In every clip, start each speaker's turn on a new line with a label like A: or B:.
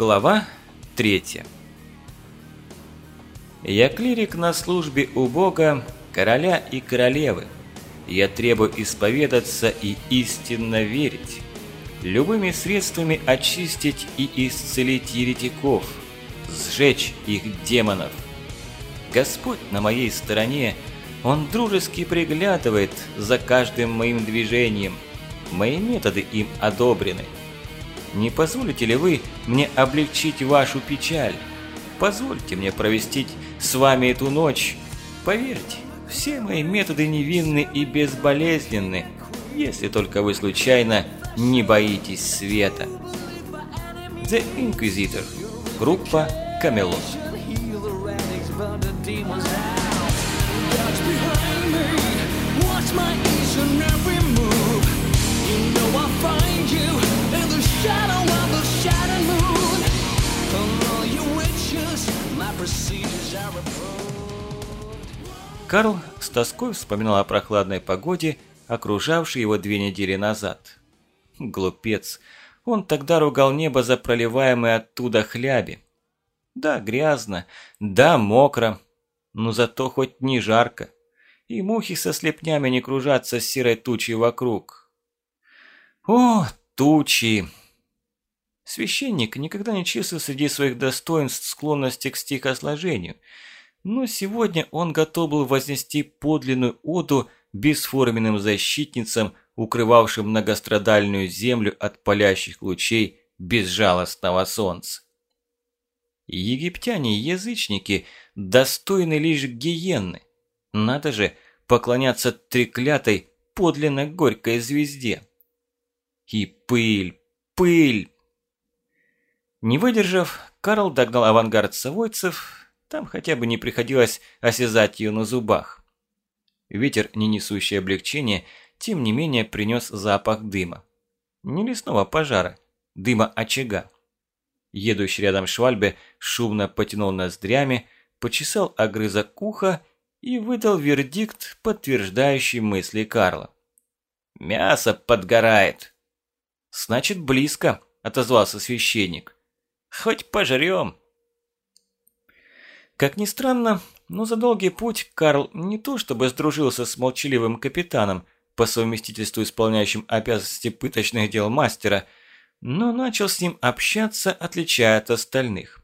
A: Глава 3 Я клирик на службе у Бога, короля и королевы. Я требую исповедаться и истинно верить. Любыми средствами очистить и исцелить еретиков, сжечь их демонов. Господь на моей стороне, Он дружески приглядывает за каждым моим движением. Мои методы им одобрены. Не позволите ли вы мне облегчить вашу печаль? Позвольте мне провести с вами эту ночь. Поверьте, все мои методы невинны и безболезненны, если только вы случайно не боитесь света. The Inquisitor. Группа Камелот. My each and every move. You know I'll find you. Карл с тоской вспоминал о прохладной погоде, окружавшей его две недели назад. Глупец, он тогда ругал небо за проливаемые оттуда хляби. Да, грязно, да, мокро, но зато хоть не жарко, и мухи со слепнями не кружатся с серой тучей вокруг. О, тучи! Священник никогда не числил среди своих достоинств склонности к стихосложению, но сегодня он готов был вознести подлинную оду бесформенным защитницам, укрывавшим многострадальную землю от палящих лучей безжалостного солнца. Египтяне-язычники достойны лишь гиенны. Надо же поклоняться треклятой подлинно горькой звезде. И пыль, пыль, не выдержав, Карл догнал авангард совойцев, там хотя бы не приходилось осязать ее на зубах. Ветер, не несущий облегчения, тем не менее принес запах дыма. Не лесного пожара, дыма очага. Едущий рядом Швальбе шумно потянул ноздрями, почесал огрызок уха и выдал вердикт, подтверждающий мысли Карла. «Мясо подгорает!» «Значит, близко», – отозвался священник. Хоть пожрем. Как ни странно, но за долгий путь Карл не то чтобы сдружился с молчаливым капитаном, по совместительству исполняющим обязанности пыточных дел мастера, но начал с ним общаться, отличая от остальных.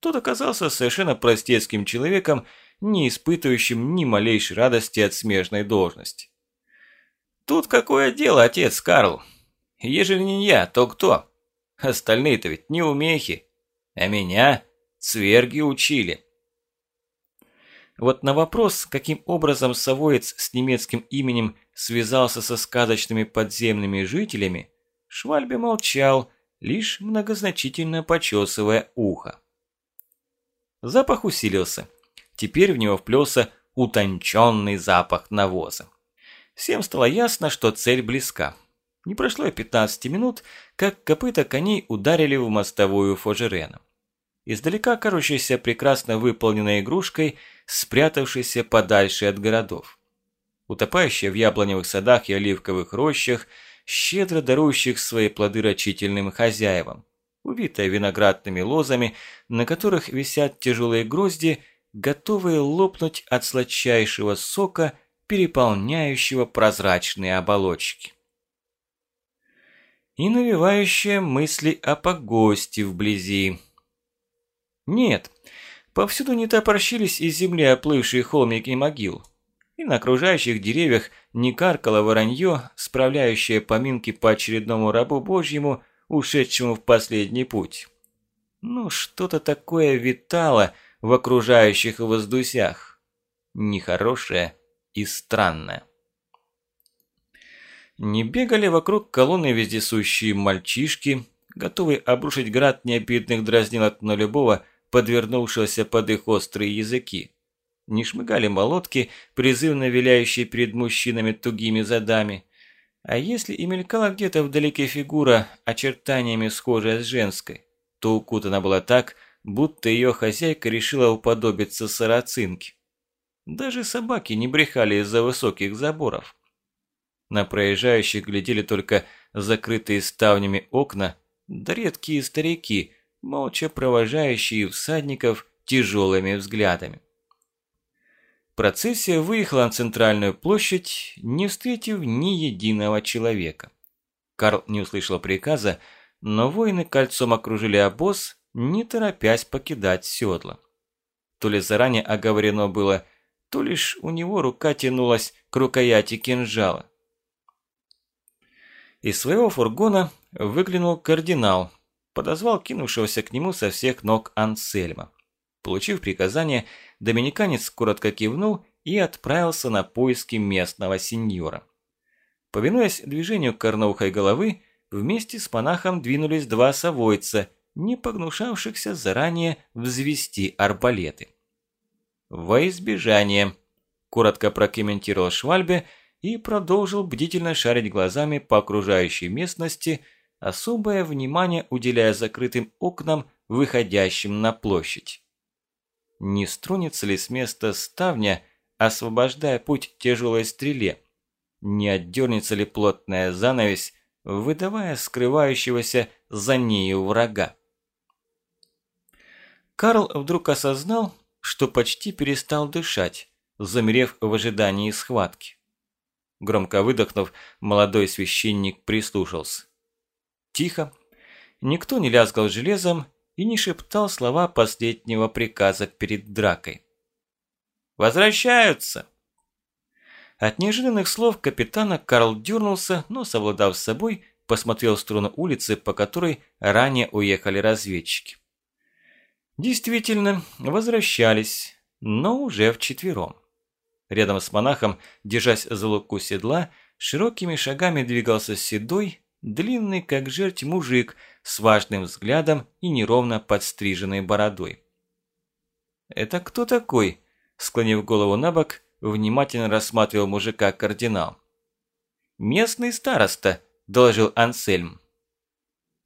A: Тот оказался совершенно простецким человеком, не испытывающим ни малейшей радости от смежной должности. «Тут какое дело, отец Карл? Ежели не я, то кто? Остальные-то ведь не умехи. А меня цверги учили. Вот на вопрос, каким образом совоец с немецким именем связался со сказочными подземными жителями, Швальбе молчал, лишь многозначительно почесывая ухо. Запах усилился. Теперь в него вплелся утонченный запах навоза. Всем стало ясно, что цель близка. Не прошло и 15 минут, как копыта коней ударили в мостовую Фожерена издалека кажущейся прекрасно выполненной игрушкой, спрятавшейся подальше от городов. Утопающая в яблоневых садах и оливковых рощах, щедро дарующих свои плоды рачительным хозяевам, увитая виноградными лозами, на которых висят тяжелые грозди, готовые лопнуть от сладчайшего сока, переполняющего прозрачные оболочки. И навевающая мысли о погосте вблизи, нет, повсюду не топорщились из земли оплывшие холмики могил. И на окружающих деревьях не каркало воронье, справляющее поминки по очередному рабу Божьему, ушедшему в последний путь. Ну, что-то такое витало в окружающих воздусях. Нехорошее и странное. Не бегали вокруг колонны вездесущие мальчишки, готовые обрушить град необидных дразнилок на любого, подвернувшегося под их острые языки. Не шмыгали молотки, призывно виляющие перед мужчинами тугими задами. А если и мелькала где-то вдалеке фигура, очертаниями схожая с женской, то укутана была так, будто ее хозяйка решила уподобиться сарацинке. Даже собаки не брехали из-за высоких заборов. На проезжающих глядели только закрытые ставнями окна, да редкие старики, молча провожающие всадников тяжелыми взглядами. Процессия выехала на центральную площадь, не встретив ни единого человека. Карл не услышал приказа, но воины кольцом окружили обоз, не торопясь покидать седло. То ли заранее оговорено было, то лишь у него рука тянулась к рукояти кинжала. Из своего фургона выглянул кардинал, подозвал кинувшегося к нему со всех ног Ансельма. Получив приказание, доминиканец коротко кивнул и отправился на поиски местного сеньора. Повинуясь движению корноухой головы, вместе с монахом двинулись два совойца, не погнушавшихся заранее взвести арбалеты. «Во избежание», – коротко прокомментировал Швальбе и продолжил бдительно шарить глазами по окружающей местности, особое внимание уделяя закрытым окнам, выходящим на площадь. Не струнется ли с места ставня, освобождая путь тяжелой стреле? Не отдернется ли плотная занавесь, выдавая скрывающегося за нею врага? Карл вдруг осознал, что почти перестал дышать, замерев в ожидании схватки. Громко выдохнув, молодой священник прислушался. Тихо. Никто не лязгал железом и не шептал слова последнего приказа перед дракой. «Возвращаются!» От неожиданных слов капитана Карл дернулся, но, совладав с собой, посмотрел в сторону улицы, по которой ранее уехали разведчики. Действительно, возвращались, но уже вчетвером. Рядом с монахом, держась за луку седла, широкими шагами двигался седой, длинный как жерть мужик с важным взглядом и неровно подстриженной бородой. «Это кто такой?» – склонив голову на бок, внимательно рассматривал мужика кардинал. «Местный староста», – доложил Ансельм.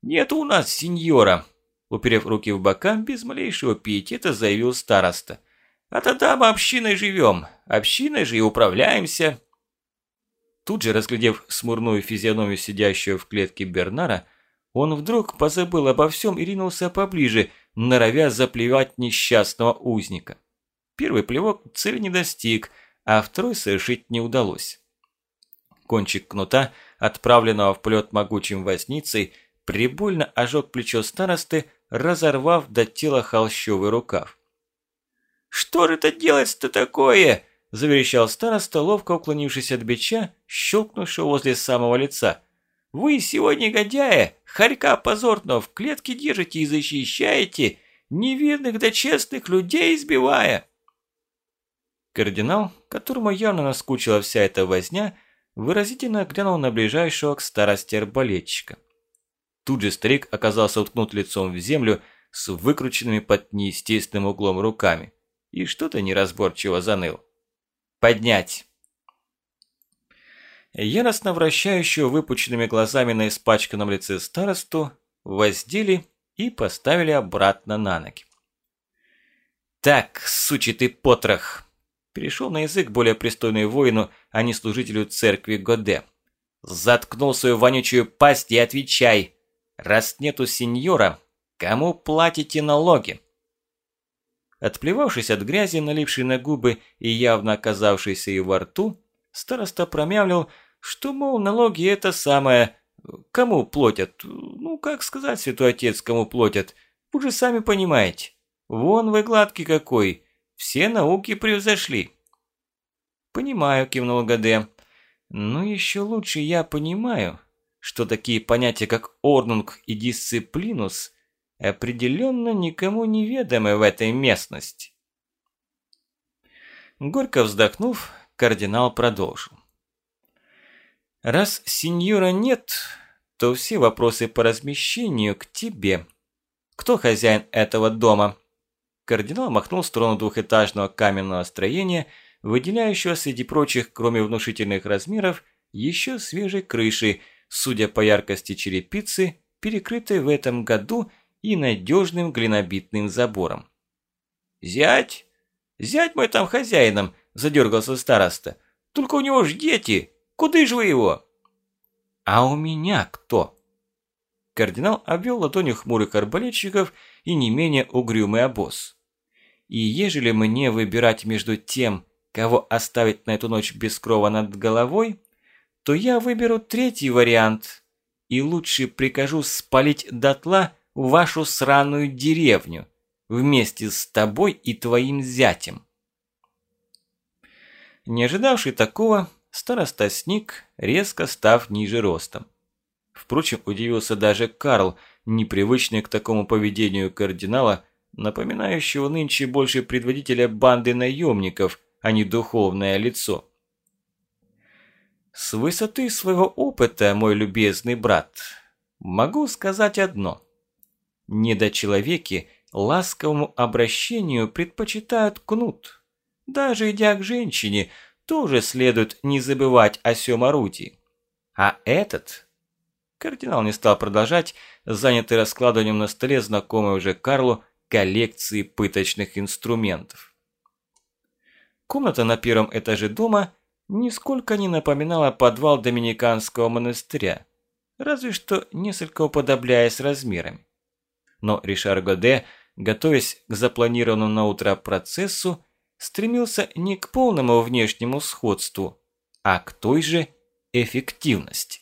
A: «Нет у нас сеньора», Уперев руки в бока, без малейшего пиетета заявил староста. «А тогда мы общиной живем, общиной же и управляемся». Тут же, разглядев смурную физиономию сидящего в клетке Бернара, он вдруг позабыл обо всем и ринулся поближе, норовя заплевать несчастного узника. Первый плевок цели не достиг, а второй совершить не удалось. Кончик кнута, отправленного в полет могучим возницей, прибольно ожег плечо старосты, разорвав до тела холщовый рукав. «Что же это делать-то такое?» – заверещал староста, ловко уклонившись от бича, щелкнувшего возле самого лица. «Вы сегодня, негодяя, хорька позорного в клетке держите и защищаете, невинных да честных людей избивая!» Кардинал, которому явно наскучила вся эта возня, выразительно глянул на ближайшего к старости арбалетчика. Тут же старик оказался уткнут лицом в землю с выкрученными под неестественным углом руками и что-то неразборчиво заныл. «Поднять!» Яростно вращающего выпученными глазами на испачканном лице старосту воздели и поставили обратно на ноги. «Так, сучий ты потрох!» Перешел на язык более пристойный воину, а не служителю церкви Годе. «Заткнул свою вонючую пасть и отвечай!» Раз нету сеньора, кому платите налоги?» Отплевавшись от грязи, налипшей на губы и явно оказавшейся и во рту, староста промямлил, что, мол, налоги это самое... Кому платят? Ну, как сказать, святой отец, кому платят? Вы же сами понимаете. Вон вы гладкий какой. Все науки превзошли. «Понимаю», – кивнул Гаде. «Но еще лучше я понимаю, что такие понятия, как орнунг и дисциплинус, определенно никому не ведомы в этой местности. Горько вздохнув, кардинал продолжил. «Раз сеньора нет, то все вопросы по размещению к тебе. Кто хозяин этого дома?» Кардинал махнул в сторону двухэтажного каменного строения, выделяющего среди прочих, кроме внушительных размеров, еще свежей крыши, судя по яркости черепицы, перекрытой в этом году и надежным глинобитным забором. «Зять? Зять мой там хозяином!» – задергался староста. «Только у него ж дети! Куда ж вы его?» «А у меня кто?» Кардинал обвел ладонью хмурых арбалетчиков и не менее угрюмый обоз. И ежели мне выбирать между тем, кого оставить на эту ночь без крова над головой, то я выберу третий вариант и лучше прикажу спалить дотла вашу сраную деревню вместе с тобой и твоим зятем. Не ожидавший такого, староста сник, резко став ниже ростом. Впрочем, удивился даже Карл, непривычный к такому поведению кардинала, напоминающего нынче больше предводителя банды наемников, а не духовное лицо. С высоты своего опыта, мой любезный брат, могу сказать одно. Недочеловеки ласковому обращению предпочитают кнут. Даже идя к женщине, тоже следует не забывать о сём орудии. А этот... Кардинал не стал продолжать, занятый раскладыванием на столе знакомой уже Карлу коллекции пыточных инструментов. Комната на первом этаже дома нисколько не напоминала подвал доминиканского монастыря, разве что несколько уподобляясь размерами. Но Ришар Годе, готовясь к запланированному на утро процессу, стремился не к полному внешнему сходству, а к той же эффективности.